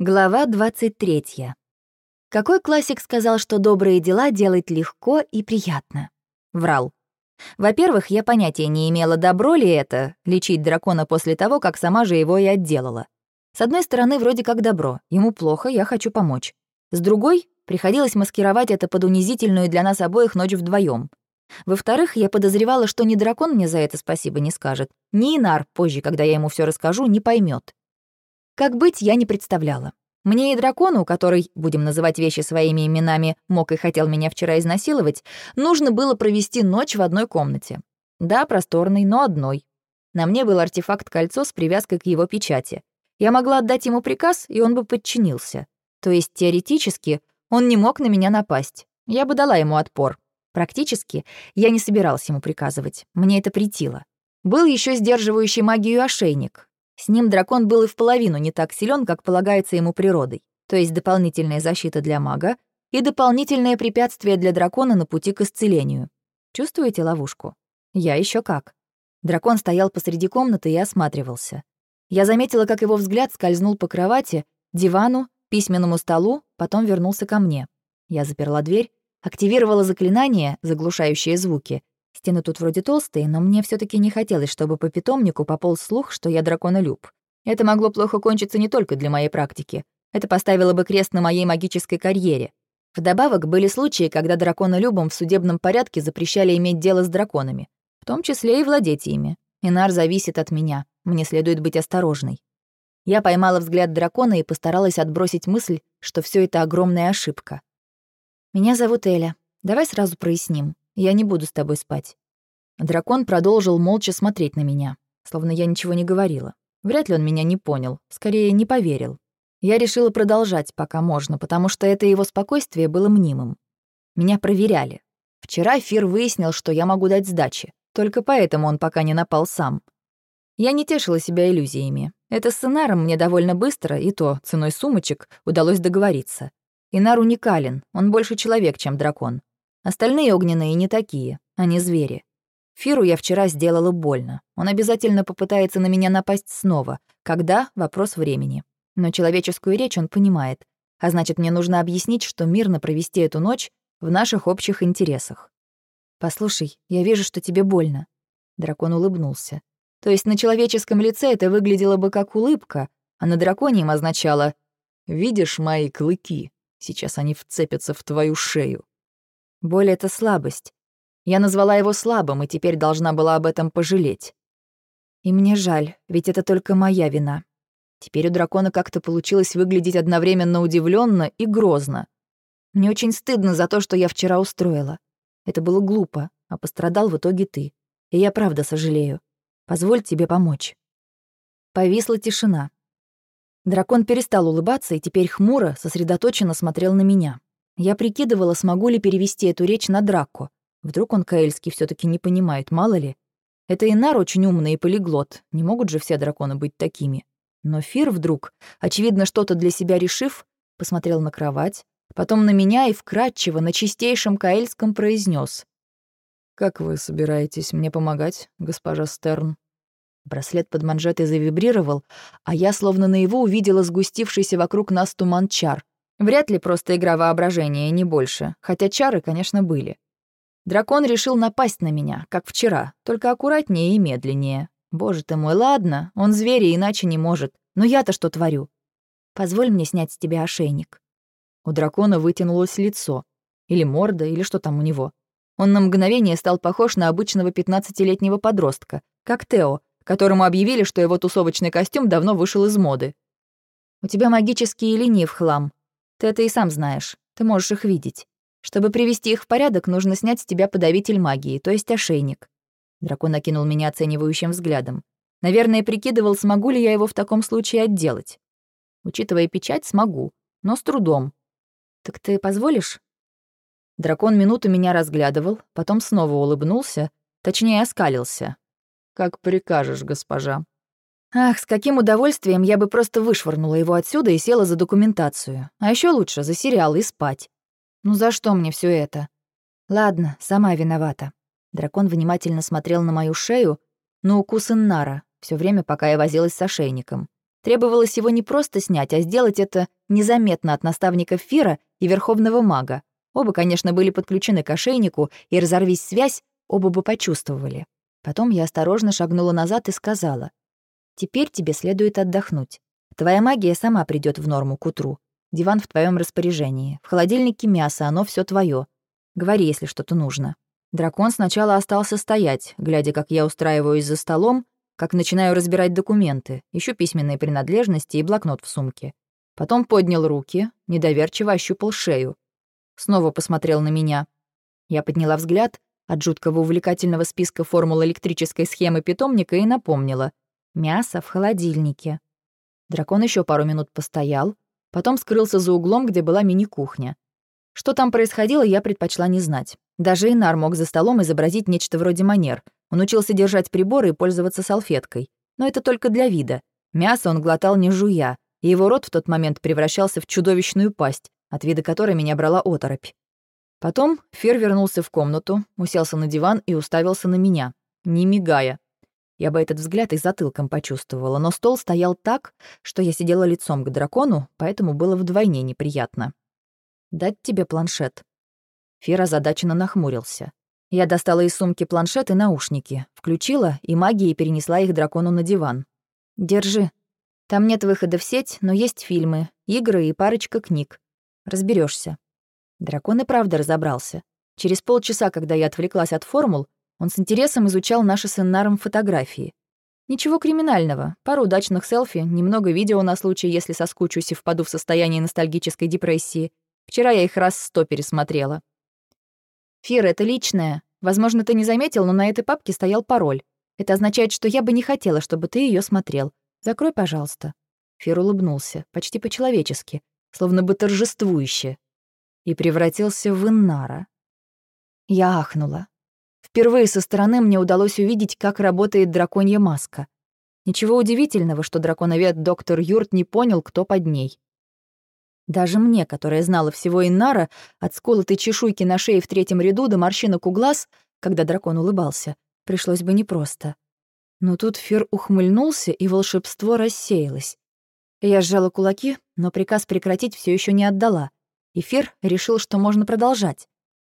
Глава 23. Какой классик сказал, что добрые дела делать легко и приятно? Врал. Во-первых, я понятия не имела, добро ли это — лечить дракона после того, как сама же его и отделала. С одной стороны, вроде как добро, ему плохо, я хочу помочь. С другой, приходилось маскировать это под унизительную для нас обоих ночь вдвоем. Во-вторых, я подозревала, что ни дракон мне за это спасибо не скажет, ни Инар позже, когда я ему все расскажу, не поймет. Как быть, я не представляла. Мне и дракону, который, будем называть вещи своими именами, мог и хотел меня вчера изнасиловать, нужно было провести ночь в одной комнате. Да, просторной, но одной. На мне был артефакт-кольцо с привязкой к его печати. Я могла отдать ему приказ, и он бы подчинился. То есть, теоретически, он не мог на меня напасть. Я бы дала ему отпор. Практически, я не собиралась ему приказывать. Мне это претило. Был еще сдерживающий магию ошейник. С ним дракон был и в половину не так силен, как полагается ему природой, то есть дополнительная защита для мага и дополнительное препятствие для дракона на пути к исцелению. Чувствуете ловушку? Я еще как. Дракон стоял посреди комнаты и осматривался. Я заметила, как его взгляд скользнул по кровати, дивану, письменному столу, потом вернулся ко мне. Я заперла дверь, активировала заклинание, заглушающее звуки, Стены тут вроде толстые, но мне все таки не хотелось, чтобы по питомнику пополз слух, что я драконолюб. Это могло плохо кончиться не только для моей практики. Это поставило бы крест на моей магической карьере. Вдобавок, были случаи, когда драконолюбам в судебном порядке запрещали иметь дело с драконами, в том числе и владеть ими. Инар зависит от меня. Мне следует быть осторожной. Я поймала взгляд дракона и постаралась отбросить мысль, что все это огромная ошибка. «Меня зовут Эля. Давай сразу проясним. Я не буду с тобой спать». Дракон продолжил молча смотреть на меня, словно я ничего не говорила. Вряд ли он меня не понял, скорее, не поверил. Я решила продолжать, пока можно, потому что это его спокойствие было мнимым. Меня проверяли. Вчера Фир выяснил, что я могу дать сдачи. Только поэтому он пока не напал сам. Я не тешила себя иллюзиями. Это с Инаром мне довольно быстро, и то, ценой сумочек, удалось договориться. Инар уникален, он больше человек, чем дракон. Остальные огненные не такие, они звери. Фиру я вчера сделала больно. Он обязательно попытается на меня напасть снова. Когда — вопрос времени. Но человеческую речь он понимает. А значит, мне нужно объяснить, что мирно провести эту ночь в наших общих интересах. «Послушай, я вижу, что тебе больно». Дракон улыбнулся. То есть на человеческом лице это выглядело бы как улыбка, а на драконьем означало «Видишь мои клыки? Сейчас они вцепятся в твою шею». Боль — это слабость. Я назвала его слабым, и теперь должна была об этом пожалеть. И мне жаль, ведь это только моя вина. Теперь у дракона как-то получилось выглядеть одновременно удивленно и грозно. Мне очень стыдно за то, что я вчера устроила. Это было глупо, а пострадал в итоге ты. И я правда сожалею. Позволь тебе помочь. Повисла тишина. Дракон перестал улыбаться и теперь хмуро, сосредоточенно смотрел на меня. Я прикидывала, смогу ли перевести эту речь на Драко. Вдруг он каэльский все таки не понимает, мало ли. Это Инар очень умный и полиглот, не могут же все драконы быть такими. Но Фир вдруг, очевидно, что-то для себя решив, посмотрел на кровать, потом на меня и вкратчиво на чистейшем каэльском произнес: «Как вы собираетесь мне помогать, госпожа Стерн?» Браслет под манжетой завибрировал, а я словно наяву увидела сгустившийся вокруг нас туман чар. Вряд ли просто игра воображения, не больше, хотя чары, конечно, были. Дракон решил напасть на меня, как вчера, только аккуратнее и медленнее. Боже ты мой, ладно, он зверь и иначе не может. Но я-то что творю? Позволь мне снять с тебя ошейник. У дракона вытянулось лицо. Или морда, или что там у него. Он на мгновение стал похож на обычного пятнадцатилетнего подростка, как Тео, которому объявили, что его тусовочный костюм давно вышел из моды. «У тебя магические линии в хлам», ты это и сам знаешь. Ты можешь их видеть. Чтобы привести их в порядок, нужно снять с тебя подавитель магии, то есть ошейник. Дракон окинул меня оценивающим взглядом. Наверное, прикидывал, смогу ли я его в таком случае отделать. Учитывая печать, смогу, но с трудом. Так ты позволишь? Дракон минуту меня разглядывал, потом снова улыбнулся, точнее, оскалился. «Как прикажешь, госпожа», Ах, с каким удовольствием я бы просто вышвырнула его отсюда и села за документацию. А еще лучше за сериал и спать. Ну за что мне все это? Ладно, сама виновата. Дракон внимательно смотрел на мою шею, на укус Иннара, все время, пока я возилась с ошейником. Требовалось его не просто снять, а сделать это незаметно от наставника Фира и Верховного Мага. Оба, конечно, были подключены к ошейнику, и разорвись связь, оба бы почувствовали. Потом я осторожно шагнула назад и сказала, «Теперь тебе следует отдохнуть. Твоя магия сама придет в норму к утру. Диван в твоем распоряжении. В холодильнике мясо, оно все твое. Говори, если что-то нужно». Дракон сначала остался стоять, глядя, как я устраиваюсь за столом, как начинаю разбирать документы, ищу письменные принадлежности и блокнот в сумке. Потом поднял руки, недоверчиво ощупал шею. Снова посмотрел на меня. Я подняла взгляд от жуткого увлекательного списка формул электрической схемы питомника и напомнила. Мясо в холодильнике. Дракон еще пару минут постоял, потом скрылся за углом, где была мини-кухня. Что там происходило, я предпочла не знать. Даже Инар мог за столом изобразить нечто вроде манер — он учился держать приборы и пользоваться салфеткой. Но это только для вида. Мясо он глотал не жуя, и его рот в тот момент превращался в чудовищную пасть, от вида которой меня брала оторопь. Потом Фер вернулся в комнату, уселся на диван и уставился на меня, не мигая. Я бы этот взгляд и затылком почувствовала, но стол стоял так, что я сидела лицом к дракону, поэтому было вдвойне неприятно. «Дать тебе планшет». Фер озадаченно нахмурился. Я достала из сумки планшет и наушники, включила и магией перенесла их дракону на диван. «Держи. Там нет выхода в сеть, но есть фильмы, игры и парочка книг. Разберешься. Дракон и правда разобрался. Через полчаса, когда я отвлеклась от формул, он с интересом изучал наши с Иннаром фотографии. Ничего криминального, пару удачных селфи, немного видео на случай, если соскучусь и впаду в состояние ностальгической депрессии. Вчера я их раз сто пересмотрела. «Фир, это личное. Возможно, ты не заметил, но на этой папке стоял пароль. Это означает, что я бы не хотела, чтобы ты ее смотрел. Закрой, пожалуйста». Фир улыбнулся, почти по-человечески, словно бы торжествующе, и превратился в Иннара. Я ахнула. Впервые со стороны мне удалось увидеть, как работает драконья маска. Ничего удивительного, что драконовед доктор Юрт не понял, кто под ней. Даже мне, которая знала всего Иннара, от сколотой чешуйки на шее в третьем ряду до морщинок у глаз, когда дракон улыбался, пришлось бы непросто. Но тут Фер ухмыльнулся, и волшебство рассеялось. Я сжала кулаки, но приказ прекратить все еще не отдала, и Фер решил, что можно продолжать.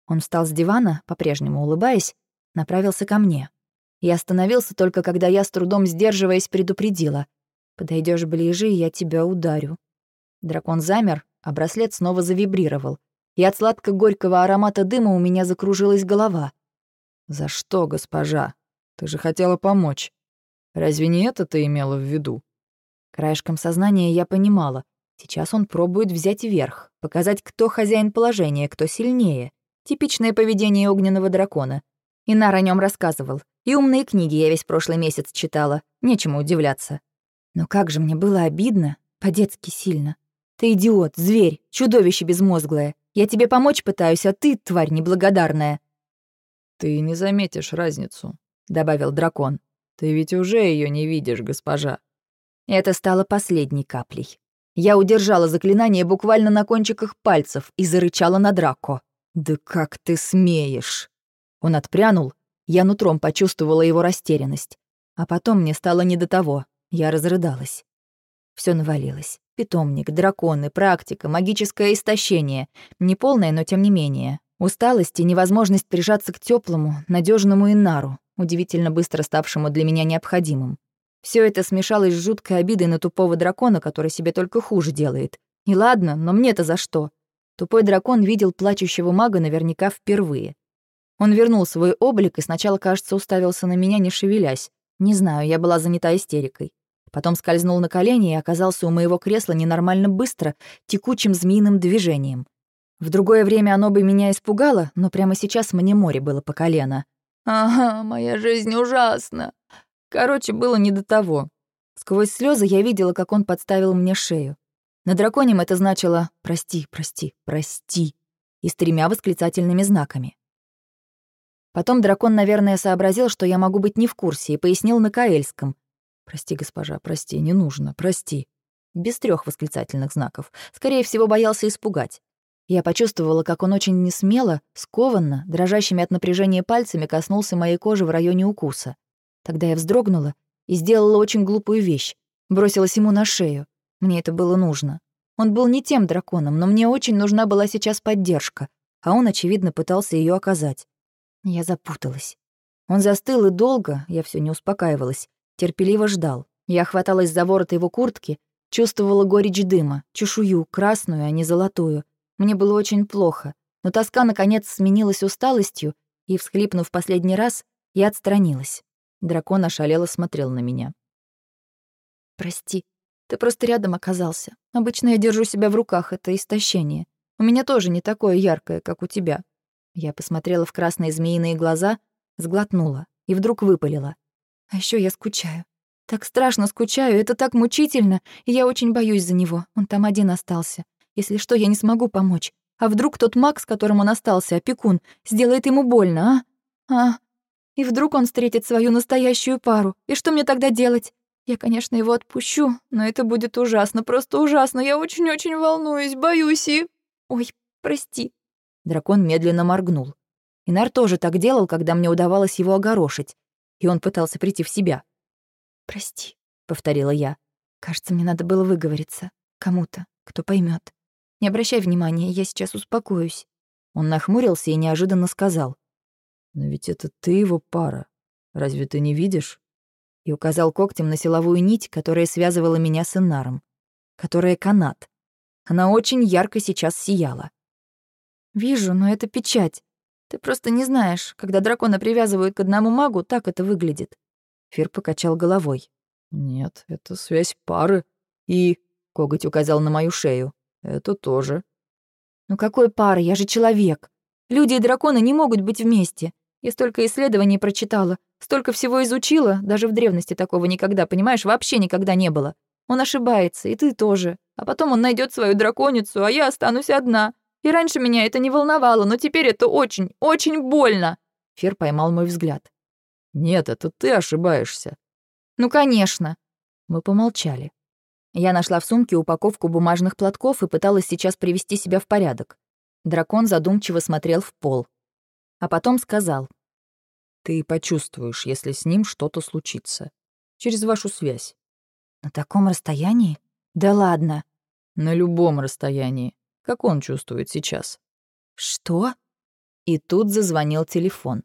Он встал с дивана, по-прежнему улыбаясь, направился ко мне. И остановился только, когда я, с трудом сдерживаясь, предупредила. «Подойдешь ближе, и я тебя ударю». Дракон замер, а браслет снова завибрировал. И от сладко-горького аромата дыма у меня закружилась голова. «За что, госпожа? Ты же хотела помочь. Разве не это ты имела в виду?» Краешком сознания я понимала. Сейчас он пробует взять верх, показать, кто хозяин положения, кто сильнее. Типичное поведение огненного дракона. Инар о нем рассказывал. И умные книги я весь прошлый месяц читала. Нечему удивляться. Но как же мне было обидно, по-детски сильно. Ты идиот, зверь, чудовище безмозглое. Я тебе помочь пытаюсь, а ты, тварь неблагодарная». «Ты не заметишь разницу», — добавил дракон. «Ты ведь уже ее не видишь, госпожа». Это стало последней каплей. Я удержала заклинание буквально на кончиках пальцев и зарычала на Драко. «Да как ты смеешь!» Он отпрянул, я нутром почувствовала его растерянность. А потом мне стало не до того, я разрыдалась. Все навалилось. Питомник, драконы, практика, магическое истощение. Неполное, но тем не менее. Усталость и невозможность прижаться к теплому, надежному инару, удивительно быстро ставшему для меня необходимым. Все это смешалось с жуткой обидой на тупого дракона, который себе только хуже делает. И ладно, но мне-то за что? Тупой дракон видел плачущего мага наверняка впервые. Он вернул свой облик и сначала, кажется, уставился на меня, не шевелясь. Не знаю, я была занята истерикой. Потом скользнул на колени и оказался у моего кресла ненормально быстро, текучим змеиным движением. В другое время оно бы меня испугало, но прямо сейчас мне море было по колено. «Ага, моя жизнь ужасна!» Короче, было не до того. Сквозь слезы я видела, как он подставил мне шею. На драконем это значило «прости, прости, прости» и с тремя восклицательными знаками. Потом дракон, наверное, сообразил, что я могу быть не в курсе, и пояснил на Каэльском — «Прости, госпожа, прости, не нужно, прости». Без трех восклицательных знаков. Скорее всего, боялся испугать. Я почувствовала, как он очень несмело, скованно, дрожащими от напряжения пальцами коснулся моей кожи в районе укуса. Тогда я вздрогнула и сделала очень глупую вещь. Бросилась ему на шею. Мне это было нужно. Он был не тем драконом, но мне очень нужна была сейчас поддержка, а он, очевидно, пытался ее оказать. Я запуталась. Он застыл и долго, я все не успокаивалась, терпеливо ждал. Я хваталась за ворот его куртки, чувствовала горечь дыма, чешую, красную, а не золотую. Мне было очень плохо, но тоска, наконец, сменилась усталостью, и, всхлипнув последний раз, я отстранилась. Дракон ошалело смотрел на меня. «Прости, ты просто рядом оказался. Обычно я держу себя в руках, это истощение. У меня тоже не такое яркое, как у тебя». Я посмотрела в красные змеиные глаза, сглотнула и вдруг выпалила. «А еще я скучаю. Так страшно скучаю, это так мучительно, и я очень боюсь за него. Он там один остался. Если что, я не смогу помочь. А вдруг тот маг, с которым он остался, опекун, сделает ему больно, а? А? И вдруг он встретит свою настоящую пару. И что мне тогда делать? Я, конечно, его отпущу, но это будет ужасно, просто ужасно. Я очень-очень волнуюсь, боюсь и... Ой, прости. Дракон медленно моргнул. Инар тоже так делал, когда мне удавалось его огорошить, и он пытался прийти в себя. «Прости», — повторила я. «Кажется, мне надо было выговориться. Кому-то, кто поймет. Не обращай внимания, я сейчас успокоюсь». Он нахмурился и неожиданно сказал. «Но ведь это ты его пара. Разве ты не видишь?» И указал когтем на силовую нить, которая связывала меня с Иннаром. Которая канат. Она очень ярко сейчас сияла. «Вижу, но это печать. Ты просто не знаешь, когда дракона привязывают к одному магу, так это выглядит». Фир покачал головой. «Нет, это связь пары. И...» — коготь указал на мою шею. «Это тоже». «Ну какой пары? Я же человек. Люди и драконы не могут быть вместе. Я столько исследований прочитала. Столько всего изучила, даже в древности такого никогда, понимаешь, вообще никогда не было. Он ошибается, и ты тоже. А потом он найдет свою драконицу, а я останусь одна. И раньше меня это не волновало, но теперь это очень, очень больно. Фер поймал мой взгляд. Нет, это ты ошибаешься. Ну, конечно. Мы помолчали. Я нашла в сумке упаковку бумажных платков и пыталась сейчас привести себя в порядок. Дракон задумчиво смотрел в пол. А потом сказал. Ты почувствуешь, если с ним что-то случится. Через вашу связь. На таком расстоянии? Да ладно. На любом расстоянии. Как он чувствует сейчас. Что? И тут зазвонил телефон.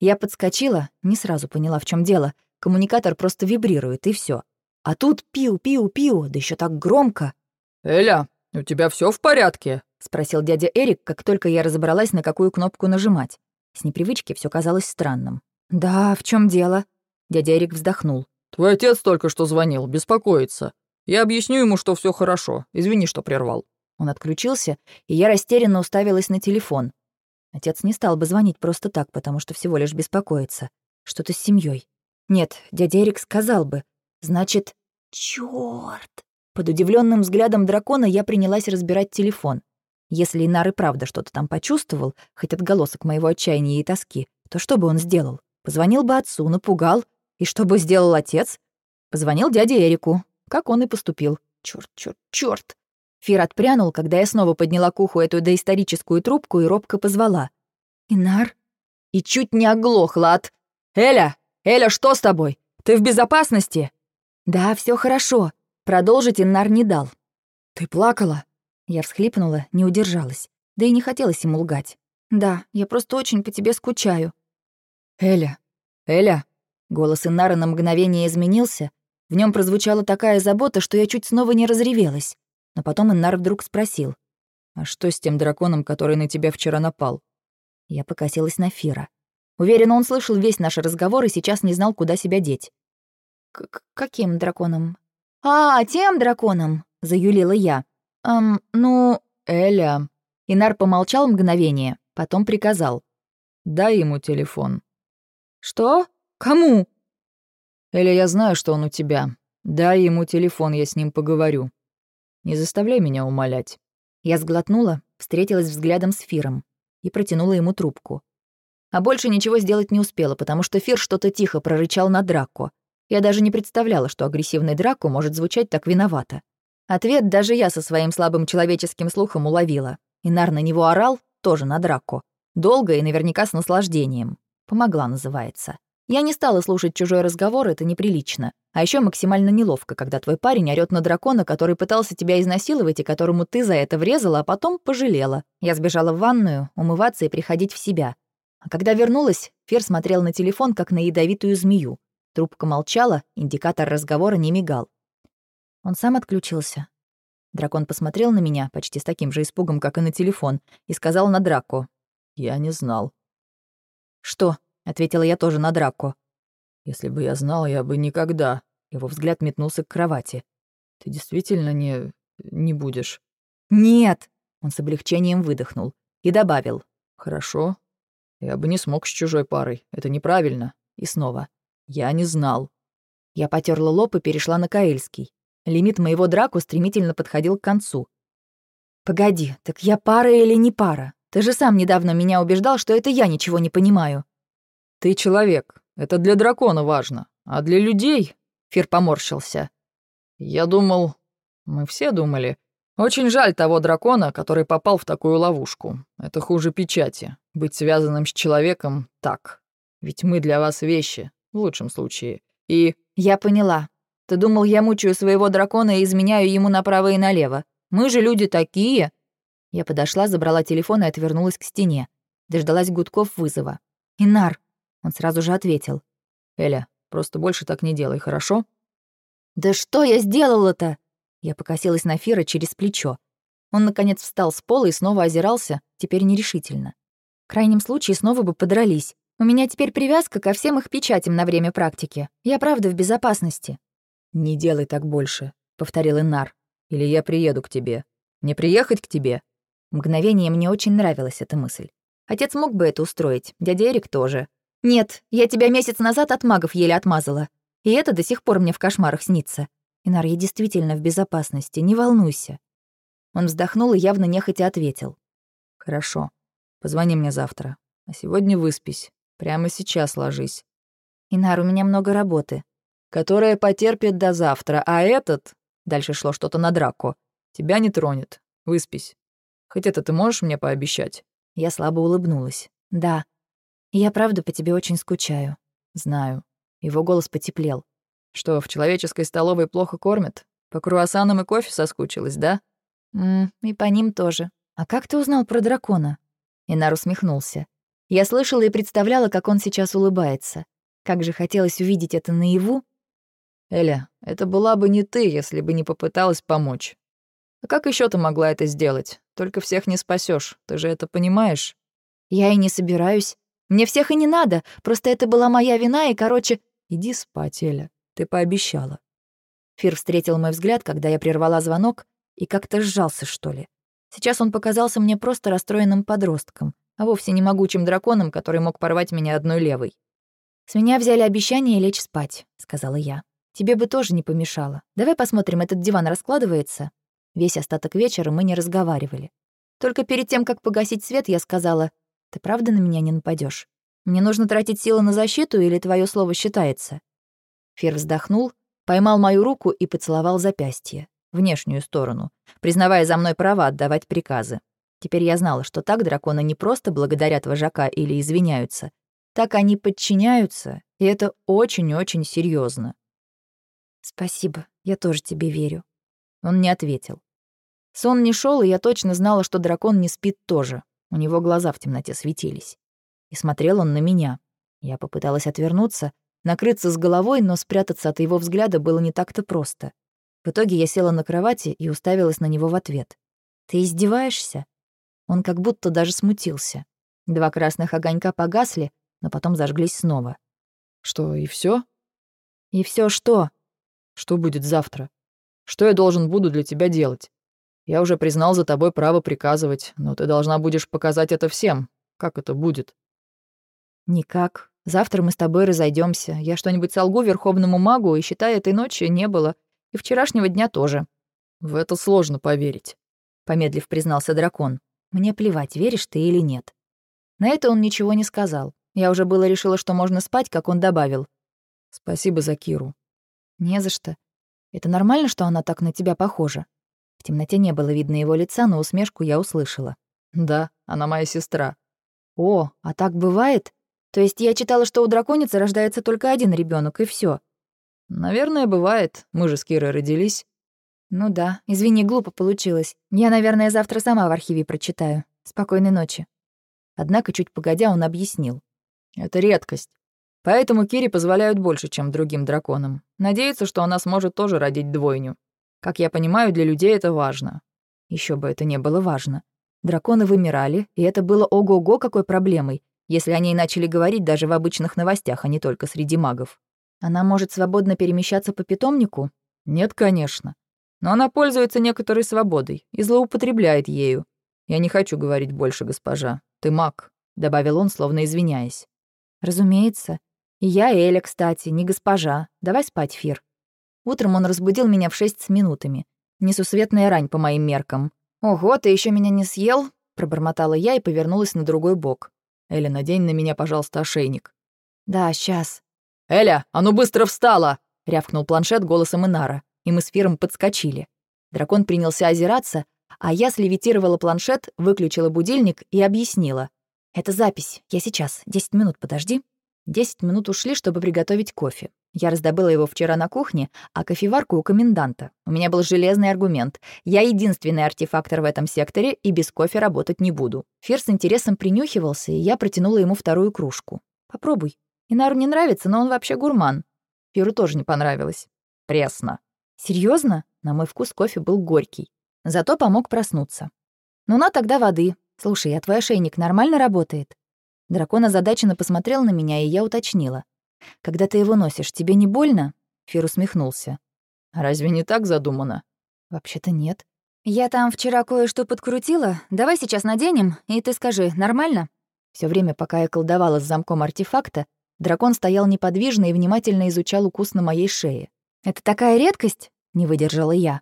Я подскочила, не сразу поняла, в чем дело. Коммуникатор просто вибрирует, и все. А тут пиу-пиу-пиу, да еще так громко. «Эля, у тебя все в порядке?» — спросил дядя Эрик, как только я разобралась, на какую кнопку нажимать. С непривычки все казалось странным. «Да, в чем дело?» Дядя Эрик вздохнул. «Твой отец только что звонил, беспокоится. Я объясню ему, что все хорошо. Извини, что прервал». Он отключился, и я растерянно уставилась на телефон. Отец не стал бы звонить просто так, потому что всего лишь беспокоится. Что-то с семьей. Нет, дядя Эрик сказал бы. Значит, чёрт. Под удивленным взглядом дракона я принялась разбирать телефон. Если Инар и правда что-то там почувствовал, хоть отголосок моего отчаяния и тоски, то что бы он сделал? Позвонил бы отцу, напугал. И что бы сделал отец? Позвонил дяде Эрику. Как он и поступил. Чёрт, чёрт, чёрт. Фир отпрянул, когда я снова подняла к уху эту доисторическую трубку и робко позвала. «Инар?» И чуть не оглохла от... «Эля! Эля, что с тобой? Ты в безопасности?» «Да, все хорошо». Продолжить Инар не дал. «Ты плакала?» Я всхлипнула, не удержалась. Да и не хотелось ему лгать. «Да, я просто очень по тебе скучаю». «Эля! Эля!» Голос Иннара на мгновение изменился. В нем прозвучала такая забота, что я чуть снова не разревелась. Но потом Иннар вдруг спросил. «А что с тем драконом, который на тебя вчера напал?» Я покосилась на Фира. Уверена, он слышал весь наш разговор и сейчас не знал, куда себя деть. «К «Каким драконом?» «А, тем драконом!» — заюлила я. «Эм, ну, Эля...» Инар помолчал мгновение, потом приказал. «Дай ему телефон». «Что? Кому?» «Эля, я знаю, что он у тебя. Дай ему телефон, я с ним поговорю. Не заставляй меня умолять». Я сглотнула, встретилась взглядом с Фиром и протянула ему трубку. А больше ничего сделать не успела, потому что Фир что-то тихо прорычал на Драко. Я даже не представляла, что агрессивный Драко может звучать так виновато. Ответ даже я со своим слабым человеческим слухом уловила. Инар на него орал, тоже на драку. Долго и наверняка с наслаждением. Помогла, называется. Я не стала слушать чужой разговор, это неприлично. А еще максимально неловко, когда твой парень орёт на дракона, который пытался тебя изнасиловать и которому ты за это врезала, а потом пожалела. Я сбежала в ванную, умываться и приходить в себя. А когда вернулась, Фер смотрел на телефон, как на ядовитую змею. Трубка молчала, индикатор разговора не мигал. Он сам отключился. Дракон посмотрел на меня, почти с таким же испугом, как и на телефон, и сказал на Драко. «Я не знал». «Что?» — ответила я тоже на Драко. «Если бы я знал, я бы никогда...» Его взгляд метнулся к кровати. «Ты действительно не... не будешь?» «Нет!» — он с облегчением выдохнул и добавил. «Хорошо. Я бы не смог с чужой парой. Это неправильно». И снова. «Я не знал». Я потерла лоб и перешла на Каэльский. Лимит моего драку стремительно подходил к концу. «Погоди, так я пара или не пара? Ты же сам недавно меня убеждал, что это я ничего не понимаю». «Ты человек. Это для дракона важно. А для людей...» Фир поморщился. «Я думал... Мы все думали. Очень жаль того дракона, который попал в такую ловушку. Это хуже печати. Быть связанным с человеком так. Ведь мы для вас вещи, в лучшем случае. И...» «Я поняла. Ты думал, я мучаю своего дракона и изменяю ему направо и налево? Мы же люди такие!» Я подошла, забрала телефон и отвернулась к стене. Дождалась гудков вызова. «Инар!» Он сразу же ответил. «Эля, просто больше так не делай, хорошо?» «Да что я сделала-то?» Я покосилась на Фира через плечо. Он, наконец, встал с пола и снова озирался, теперь нерешительно. В крайнем случае, снова бы подрались. У меня теперь привязка ко всем их печатям на время практики. Я правда в безопасности. «Не делай так больше», — повторил Инар. «Или я приеду к тебе. Не приехать к тебе?» Мгновение мне очень нравилась эта мысль. Отец мог бы это устроить, дядя Эрик тоже. «Нет, я тебя месяц назад от магов еле отмазала. И это до сих пор мне в кошмарах снится. Инар, я действительно в безопасности, не волнуйся». Он вздохнул и явно нехотя ответил. «Хорошо. Позвони мне завтра. А сегодня выспись. Прямо сейчас ложись». «Инар, у меня много работы которая потерпит до завтра, а этот...» Дальше шло что-то на драку. «Тебя не тронет. Выспись. Хоть это ты можешь мне пообещать?» Я слабо улыбнулась. «Да. Я правда по тебе очень скучаю». «Знаю». Его голос потеплел. «Что, в человеческой столовой плохо кормят? По круассанам и кофе соскучилась, да?» «Ммм, и по ним тоже. А как ты узнал про дракона?» Инар усмехнулся. Я слышала и представляла, как он сейчас улыбается. Как же хотелось увидеть это наяву, Эля, это была бы не ты, если бы не попыталась помочь. А как еще ты могла это сделать? Только всех не спасешь. Ты же это понимаешь? Я и не собираюсь. Мне всех и не надо. Просто это была моя вина, и, короче... Иди спать, Эля. Ты пообещала. Фир встретил мой взгляд, когда я прервала звонок, и как-то сжался, что ли. Сейчас он показался мне просто расстроенным подростком, а вовсе не могучим драконом, который мог порвать меня одной левой. «С меня взяли обещание лечь спать», — сказала я. Тебе бы тоже не помешало. Давай посмотрим, этот диван раскладывается?» Весь остаток вечера мы не разговаривали. Только перед тем, как погасить свет, я сказала, «Ты правда на меня не нападешь? Мне нужно тратить силы на защиту или твое слово считается?» Фер вздохнул, поймал мою руку и поцеловал запястье, внешнюю сторону, признавая за мной право отдавать приказы. Теперь я знала, что так драконы не просто благодарят вожака или извиняются, так они подчиняются, и это очень-очень серьезно. «Спасибо, я тоже тебе верю». Он не ответил. Сон не шел, и я точно знала, что дракон не спит тоже. У него глаза в темноте светились. И смотрел он на меня. Я попыталась отвернуться, накрыться с головой, но спрятаться от его взгляда было не так-то просто. В итоге я села на кровати и уставилась на него в ответ. «Ты издеваешься?» Он как будто даже смутился. Два красных огонька погасли, но потом зажглись снова. «Что, и все? «И все что?» Что будет завтра? Что я должен буду для тебя делать? Я уже признал за тобой право приказывать, но ты должна будешь показать это всем. Как это будет? Никак. Завтра мы с тобой разойдемся. Я что-нибудь солгу верховному магу, и, считай, этой ночи не было. И вчерашнего дня тоже. В это сложно поверить. Помедлив признался дракон. Мне плевать, веришь ты или нет. На это он ничего не сказал. Я уже было решила, что можно спать, как он добавил. Спасибо за Киру. «Не за что. Это нормально, что она так на тебя похожа?» В темноте не было видно его лица, но усмешку я услышала. «Да, она моя сестра». «О, а так бывает?» То есть я читала, что у драконицы рождается только один ребенок и все. Наверное, бывает. Мы же с Кирой родились. Ну да, извини, глупо получилось. Я, наверное, завтра сама в архиве прочитаю. Спокойной ночи. Однако, чуть погодя, он объяснил. Это редкость. Поэтому Кире позволяют больше, чем другим драконам. Надеется, что она сможет тоже родить двойню. Как я понимаю, для людей это важно. Еще бы это не было важно. Драконы вымирали, и это было ого-го какой проблемой, если о ней начали говорить даже в обычных новостях, а не только среди магов. Она может свободно перемещаться по питомнику? Нет, конечно. Но она пользуется некоторой свободой и злоупотребляет ею. Я не хочу говорить больше, госпожа. Ты маг, добавил он, словно извиняясь. Разумеется. И я Эля, кстати, не госпожа. Давай спать, Фир. Утром он разбудил меня в шесть с минутами. Несусветная рань по моим меркам. «Ого, ты еще меня не съел?» Пробормотала я и повернулась на другой бок. «Эля, надень на меня, пожалуйста, ошейник». «Да, сейчас. «Эля, а ну быстро встала!» — рявкнул планшет голосом Инара, и мы с Фиром подскочили. Дракон принялся озираться, а я слевитировала планшет, выключила будильник и объяснила. «Это запись. Я сейчас. Десять минут, подожди». Десять минут ушли, чтобы приготовить кофе. Я раздобыла его вчера на кухне, а кофеварку у коменданта. У меня был железный аргумент. Я единственный артефактор в этом секторе и без кофе работать не буду. Фир с интересом принюхивался, и я протянула ему вторую кружку. «Попробуй». Инару не нравится, но он вообще гурман. Фиру тоже не понравилось. Пресно. Серьезно? На мой вкус кофе был горький. Зато помог проснуться. Ну на тогда воды. Слушай, а твой ошейник нормально работает? Дракон озадаченно посмотрел на меня, и я уточнила. Когда ты его носишь, тебе не больно? Фир усмехнулся. Разве не так задумано? Вообще-то нет. Я там вчера кое-что подкрутила. Давай сейчас наденем, и ты скажи, нормально? Все время, пока я колдовала с замком артефакта, Дракон стоял неподвижно и внимательно изучал укус на моей шее. «Это такая редкость?» — не выдержала я.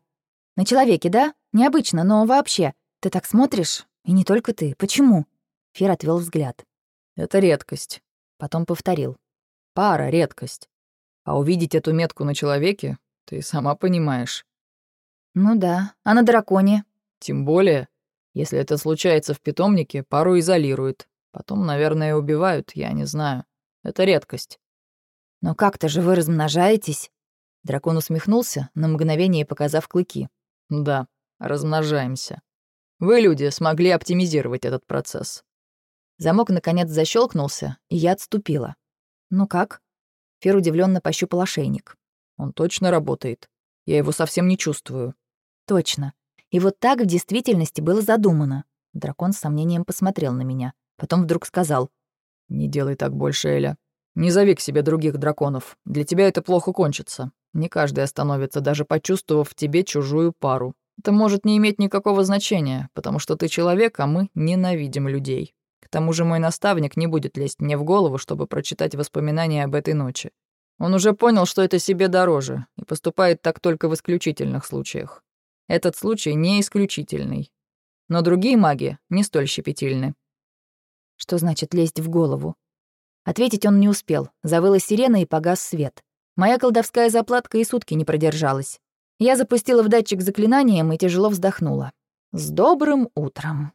«На человеке, да? Необычно, но вообще. Ты так смотришь? И не только ты. Почему?» Фир отвел взгляд. «Это редкость». Потом повторил. «Пара — редкость. А увидеть эту метку на человеке, ты сама понимаешь». «Ну да. А на драконе?» «Тем более, если это случается в питомнике, пару изолируют. Потом, наверное, убивают, я не знаю. Это редкость. Но как-то же вы размножаетесь. Дракон усмехнулся, на мгновение показав клыки. Да, размножаемся. Вы, люди, смогли оптимизировать этот процесс. Замок наконец защелкнулся, и я отступила. Ну как? Фер удивленно пощупал ошейник. Он точно работает. Я его совсем не чувствую. Точно. И вот так в действительности было задумано. Дракон с сомнением посмотрел на меня. Потом вдруг сказал. «Не делай так больше, Эля. Не зови к себе других драконов. Для тебя это плохо кончится. Не каждый остановится, даже почувствовав в тебе чужую пару. Это может не иметь никакого значения, потому что ты человек, а мы ненавидим людей. Тому же мой наставник не будет лезть мне в голову, чтобы прочитать воспоминания об этой ночи. Он уже понял, что это себе дороже, и поступает так только в исключительных случаях. Этот случай не исключительный. Но другие маги не столь щепетильны. Что значит лезть в голову? Ответить он не успел. Завыла сирена и погас свет. Моя колдовская заплатка и сутки не продержалась. Я запустила в датчик заклинанием и тяжело вздохнула. «С добрым утром!»